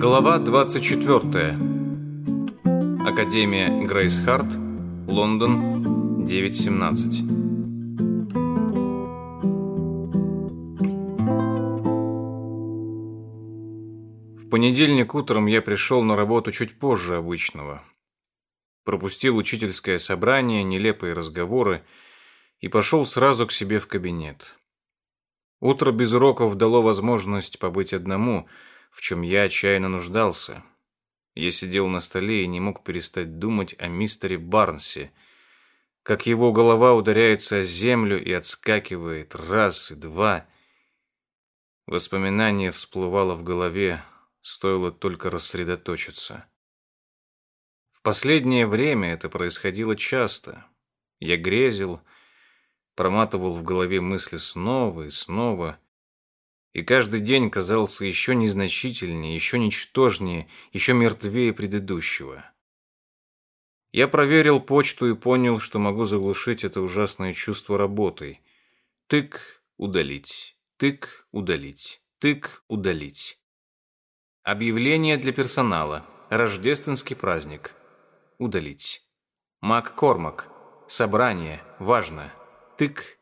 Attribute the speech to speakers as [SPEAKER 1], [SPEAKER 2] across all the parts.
[SPEAKER 1] Глава 24. Академия Грейс Харт, Лондон, 9.17. В понедельник утром я пришел на работу чуть позже обычного. Пропустил учительское собрание, нелепые разговоры и пошел сразу к себе в кабинет. Утро без уроков дало возможность побыть одному, в чем я отчаянно нуждался. Я сидел на столе и не мог перестать думать о мистере Барнсе, как его голова ударяется о землю и отскакивает раз и два. Воспоминание всплывало в голове, стоило только рассредоточиться. В последнее время это происходило часто. Я грезил, проматывал в голове мысли снова и снова, и каждый день казался еще незначительнее, еще ничтожнее, еще мертвее предыдущего. Я проверил почту и понял, что могу заглушить это ужасное чувство работой. Тык – удалить, тык – удалить, тык – удалить. Объявление для персонала. Рождественский праздник. Удалить. Мак Кормак. Собрание. Важно. Тык.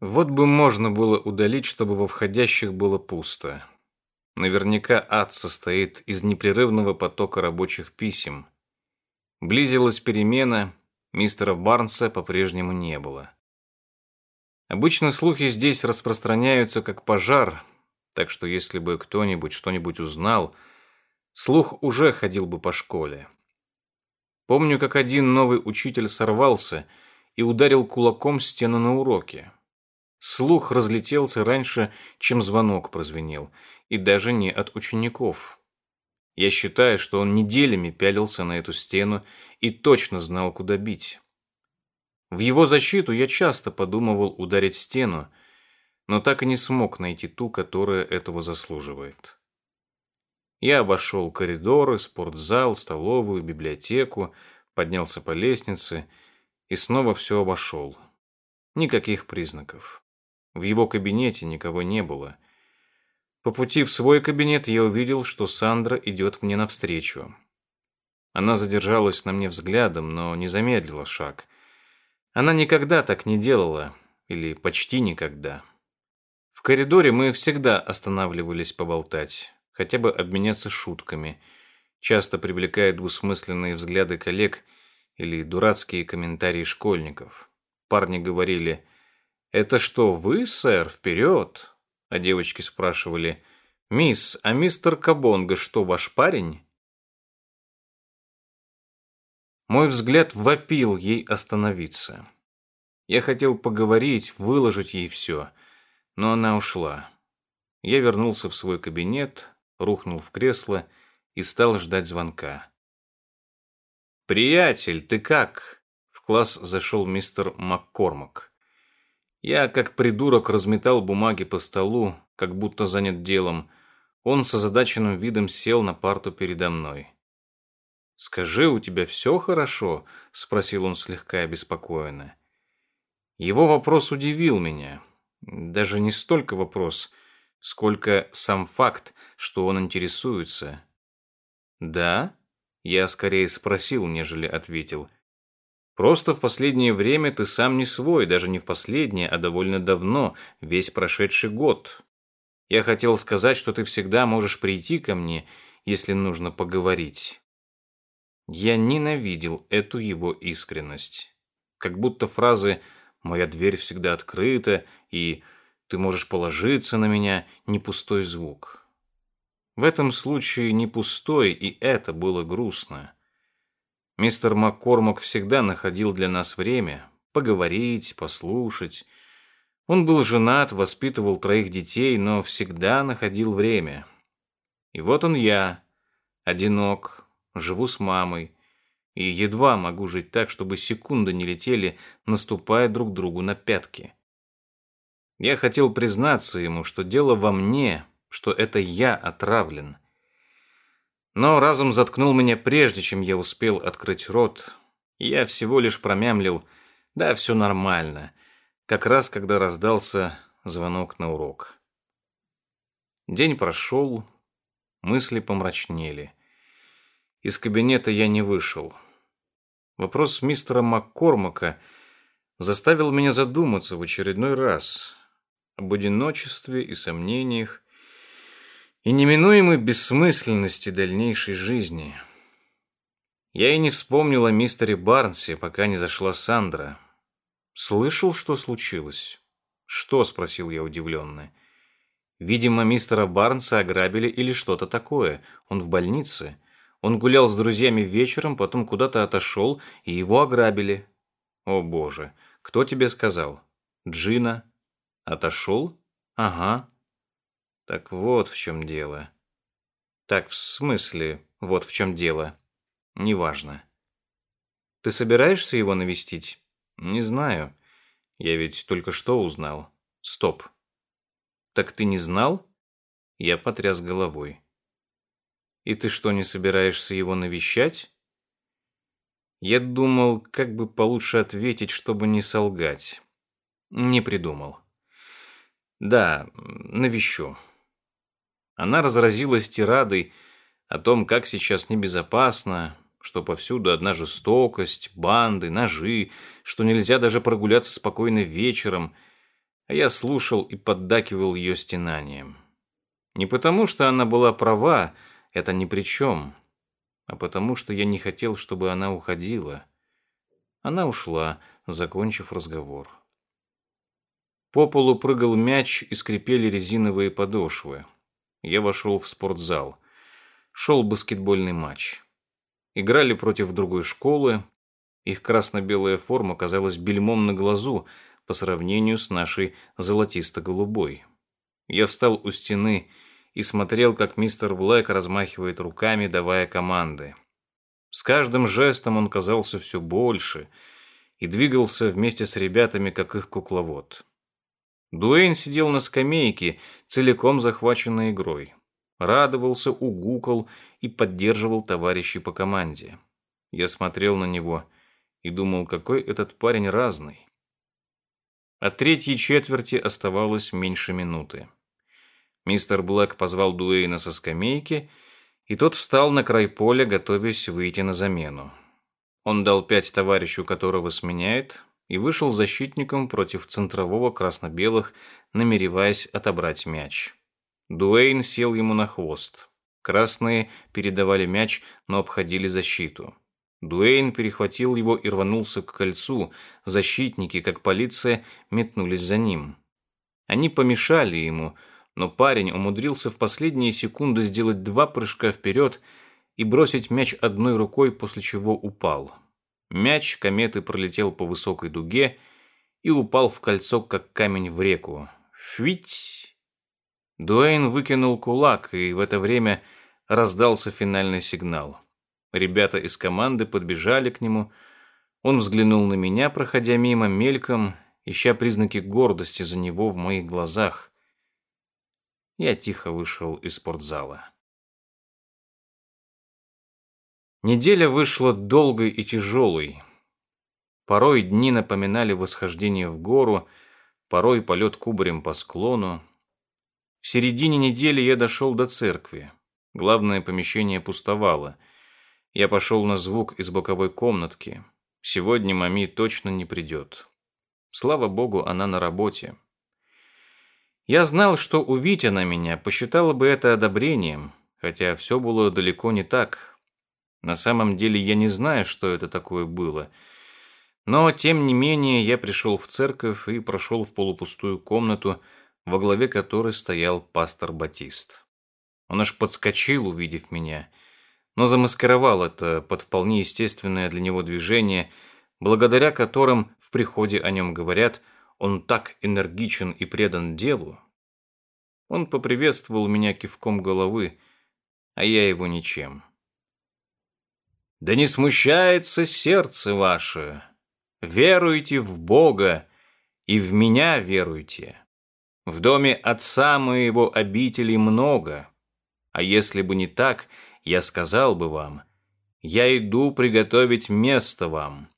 [SPEAKER 1] Вот бы можно было удалить, чтобы во входящих было пусто. Наверняка ад состоит из непрерывного потока рабочих писем. Близилась перемена, мистера Барнса по-прежнему не было. Обычно слухи здесь распространяются как пожар, так что если бы кто-нибудь что-нибудь узнал, слух уже ходил бы по школе. Помню, как один новый учитель сорвался – и ударил кулаком стену на уроке. Слух разлетелся раньше, чем звонок прозвенел, и даже не от учеников. Я считаю, что он неделями пялился на эту стену и точно знал, куда бить. В его защиту я часто подумывал ударить стену, но так и не смог найти ту, которая этого заслуживает. Я обошел коридоры, спортзал, столовую, библиотеку, поднялся по лестнице и снова все обошел. Никаких признаков. В его кабинете никого не было. По пути в свой кабинет я увидел, что Сандра идет мне навстречу. Она задержалась на мне взглядом, но не замедлила шаг. Она никогда так не делала, или почти никогда. В коридоре мы всегда останавливались поболтать, хотя бы обменяться шутками, часто привлекая двусмысленные взгляды коллег – или дурацкие комментарии школьников. Парни говорили «Это что, вы, сэр, вперед?» А девочки спрашивали «Мисс, а мистер Кабонга что, ваш парень?» Мой взгляд вопил ей остановиться. Я хотел поговорить, выложить ей все, но она ушла. Я вернулся в свой кабинет, рухнул в кресло и стал ждать звонка. «Приятель, ты как?» В класс зашел мистер Маккормак. Я, как придурок, разметал бумаги по столу, как будто занят делом. Он с озадаченным видом сел на парту передо мной. «Скажи, у тебя все хорошо?» – спросил он слегка обеспокоенно. Его вопрос удивил меня. Даже не столько вопрос, сколько сам факт, что он интересуется. «Да?» Я скорее спросил, нежели ответил. Просто в последнее время ты сам не свой, даже не в последнее, а довольно давно, весь прошедший год. Я хотел сказать, что ты всегда можешь прийти ко мне, если нужно поговорить. Я ненавидел эту его искренность. Как будто фразы «моя дверь всегда открыта» и «ты можешь положиться на меня» не пустой звук. В этом случае не пустой, и это было грустно. Мистер Маккормак всегда находил для нас время поговорить, послушать. Он был женат, воспитывал троих детей, но всегда находил время. И вот он я, одинок, живу с мамой, и едва могу жить так, чтобы секунды не летели, наступая друг другу на пятки. Я хотел признаться ему, что дело во мне, что это я отравлен. Но разум заткнул меня прежде, чем я успел открыть рот. я всего лишь промямлил «Да, все нормально», как раз когда раздался звонок на урок. День прошел, Мысли помрачнели. Из кабинета я не вышел. Вопрос мистера Маккормака заставил меня задуматься в очередной раз об одиночестве и сомнениях и неминуемой бессмысленности дальнейшей жизни. Я и не вспомнил о мистере Барнсе, пока не зашла Сандра. «Слышал, что случилось?» «Что?» — спросил я удивленно. «Видимо, мистера Барнса ограбили или что-то такое. Он в больнице. Он гулял с друзьями вечером, потом куда-то отошел, и его ограбили». «О, боже! Кто тебе сказал?» «Джина». «Отошел?» «Ага». «Так вот в чем дело». «Так, в смысле, вот в чем дело?» «Неважно». «Ты собираешься его навестить?» «Не знаю. Я ведь только что узнал. Стоп. Так ты не знал? Я потряс головой. И ты что, не собираешься его навещать? Я думал, как бы получше ответить, чтобы не солгать. Не придумал. Да, навещу. Она разразилась тирадой о том, как сейчас небезопасно, что повсюду одна жестокость, банды, ножи, что нельзя даже прогуляться спокойно вечером, а я слушал и поддакивал ее стенанием. Не потому, что она была права, это ни при чем, а потому, что я не хотел, чтобы она уходила. Она ушла, закончив разговор. По полу прыгал мяч и скрипели резиновые подошвы. Я вошел в спортзал. Шел баскетбольный матч играли против другой школы. Их красно-белая форма казалась бельмом на глазу по сравнению с нашей золотисто-голубой. Я встал у стены и смотрел, как мистер Блэк размахивает руками, давая команды. С каждым жестом он казался все больше и двигался вместе с ребятами, как их кукловод. Дуэйн сидел на скамейке, целиком захваченной игрой радовался, угукал и поддерживал товарищей по команде. Я смотрел на него и думал, какой этот парень разный. От третьей четверти оставалось меньше минуты. Мистер Блэк позвал Дуэйна со скамейки, и тот встал на край поля, готовясь выйти на замену. Он дал пять товарищу, которого сменяет, и вышел защитником против центрового красно-белых, намереваясь отобрать мяч. Дуэйн сел ему на хвост. Красные передавали мяч, но обходили защиту. Дуэйн перехватил его и рванулся к кольцу. Защитники, как полиция, метнулись за ним. Они помешали ему, но парень умудрился в последние секунды сделать два прыжка вперед и бросить мяч одной рукой, после чего упал. Мяч кометы пролетел по высокой дуге и упал в кольцо, как камень в реку. Фить! Дуэйн выкинул кулак, и в это время раздался финальный сигнал. Ребята из команды подбежали к нему. Он взглянул на меня, проходя мимо, мельком, ища признаки гордости за него в моих глазах. Я тихо вышел из спортзала. Неделя вышла долгой и тяжелой. Порой дни напоминали восхождение в гору, порой полет кубарем по склону, в середине недели я дошел до церкви. Главное помещение пустовало. Я пошел на звук из боковой комнатки. Сегодня мами точно не придет. Слава богу, она на работе. Я знал, что увидеть она меня, посчитала бы это одобрением, хотя все было далеко не так. На самом деле я не знаю, что это такое было. Но, тем не менее, я пришел в церковь и прошел в полупустую комнату, во главе которой стоял пастор Батист. Он аж подскочил, увидев меня, но замаскировал это под вполне естественное для него движение, благодаря которым в приходе о нем говорят, он так энергичен и предан делу. Он поприветствовал меня кивком головы, а я его ничем. «Да не смущается сердце ваше! Веруйте в Бога и в меня веруйте!» В доме отца моего обителей много, а если бы не так, я сказал бы вам, я иду приготовить место вам.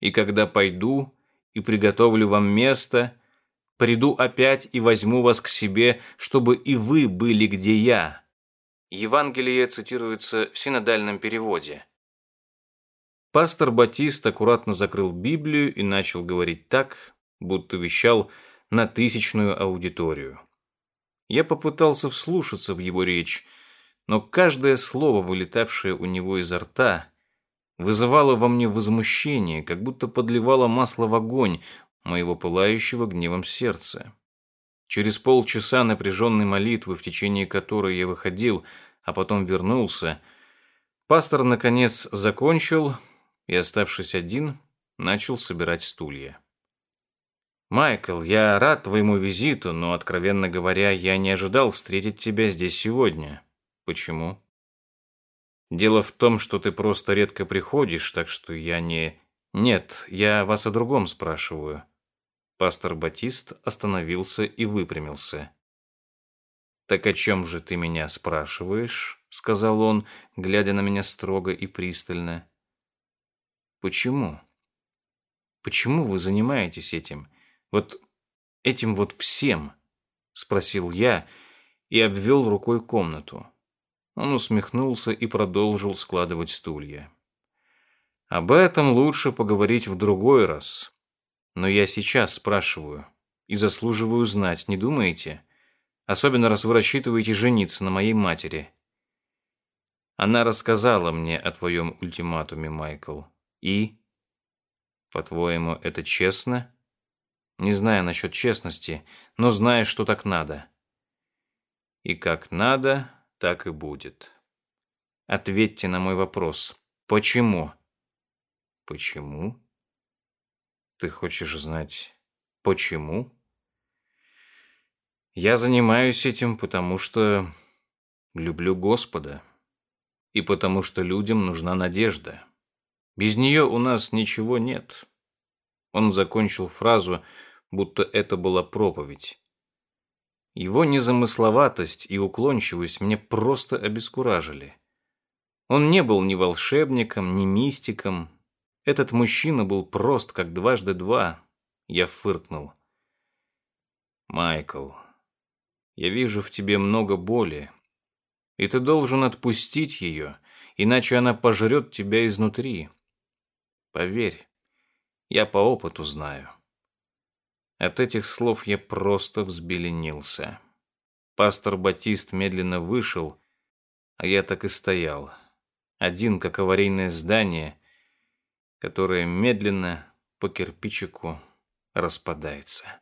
[SPEAKER 1] И когда пойду и приготовлю вам место, приду опять и возьму вас к себе, чтобы и вы были где я, Евангелие цитируется в синодальном переводе. Пастор Батист аккуратно закрыл Библию и начал говорить так, будто вещал на тысячную аудиторию. Я попытался вслушаться в его речь, но каждое слово, вылетавшее у него изо рта, вызывало во мне возмущение, как будто подливало масло в огонь моего пылающего гневом сердца. Через полчаса напряженной молитвы, в течение которой я выходил, а потом вернулся, пастор, наконец, закончил и, оставшись один, начал собирать стулья. «Майкл, я рад твоему визиту, но, откровенно говоря, я не ожидал встретить тебя здесь сегодня. Почему?» «Дело в том, что ты просто редко приходишь, так что я не...» «Нет, я вас о другом спрашиваю». Пастор Батист остановился и выпрямился. «Так о чем же ты меня спрашиваешь?» — сказал он, глядя на меня строго и пристально. «Почему? Почему вы занимаетесь этим? Вот этим вот всем?» — спросил я и обвел рукой комнату. Он усмехнулся и продолжил складывать стулья. «Об этом лучше поговорить в другой раз. Но я сейчас спрашиваю и заслуживаю знать, не думаете? Особенно раз вы рассчитываете жениться на моей матери». Она рассказала мне о твоем ультиматуме, Майкл. И? По-твоему, это честно? Не знаю насчет честности, но знаю, что так надо. И как надо, так и будет. Ответьте на мой вопрос. Почему? Почему? Ты хочешь знать, почему? Я занимаюсь этим, потому что люблю Господа. И потому что людям нужна надежда. Без нее у нас ничего нет. Он закончил фразу, будто это была проповедь. Его незамысловатость и уклончивость мне просто обескуражили. Он не был ни волшебником, ни мистиком. Этот мужчина был прост, как дважды два. Я фыркнул. «Майкл, я вижу в тебе много боли, и ты должен отпустить ее, иначе она пожрет тебя изнутри. Поверь, я по опыту знаю. От этих слов я просто взбеленился. Пастор Батист медленно вышел, а я так и стоял. Один, как аварийное здание, которое медленно по кирпичику распадается.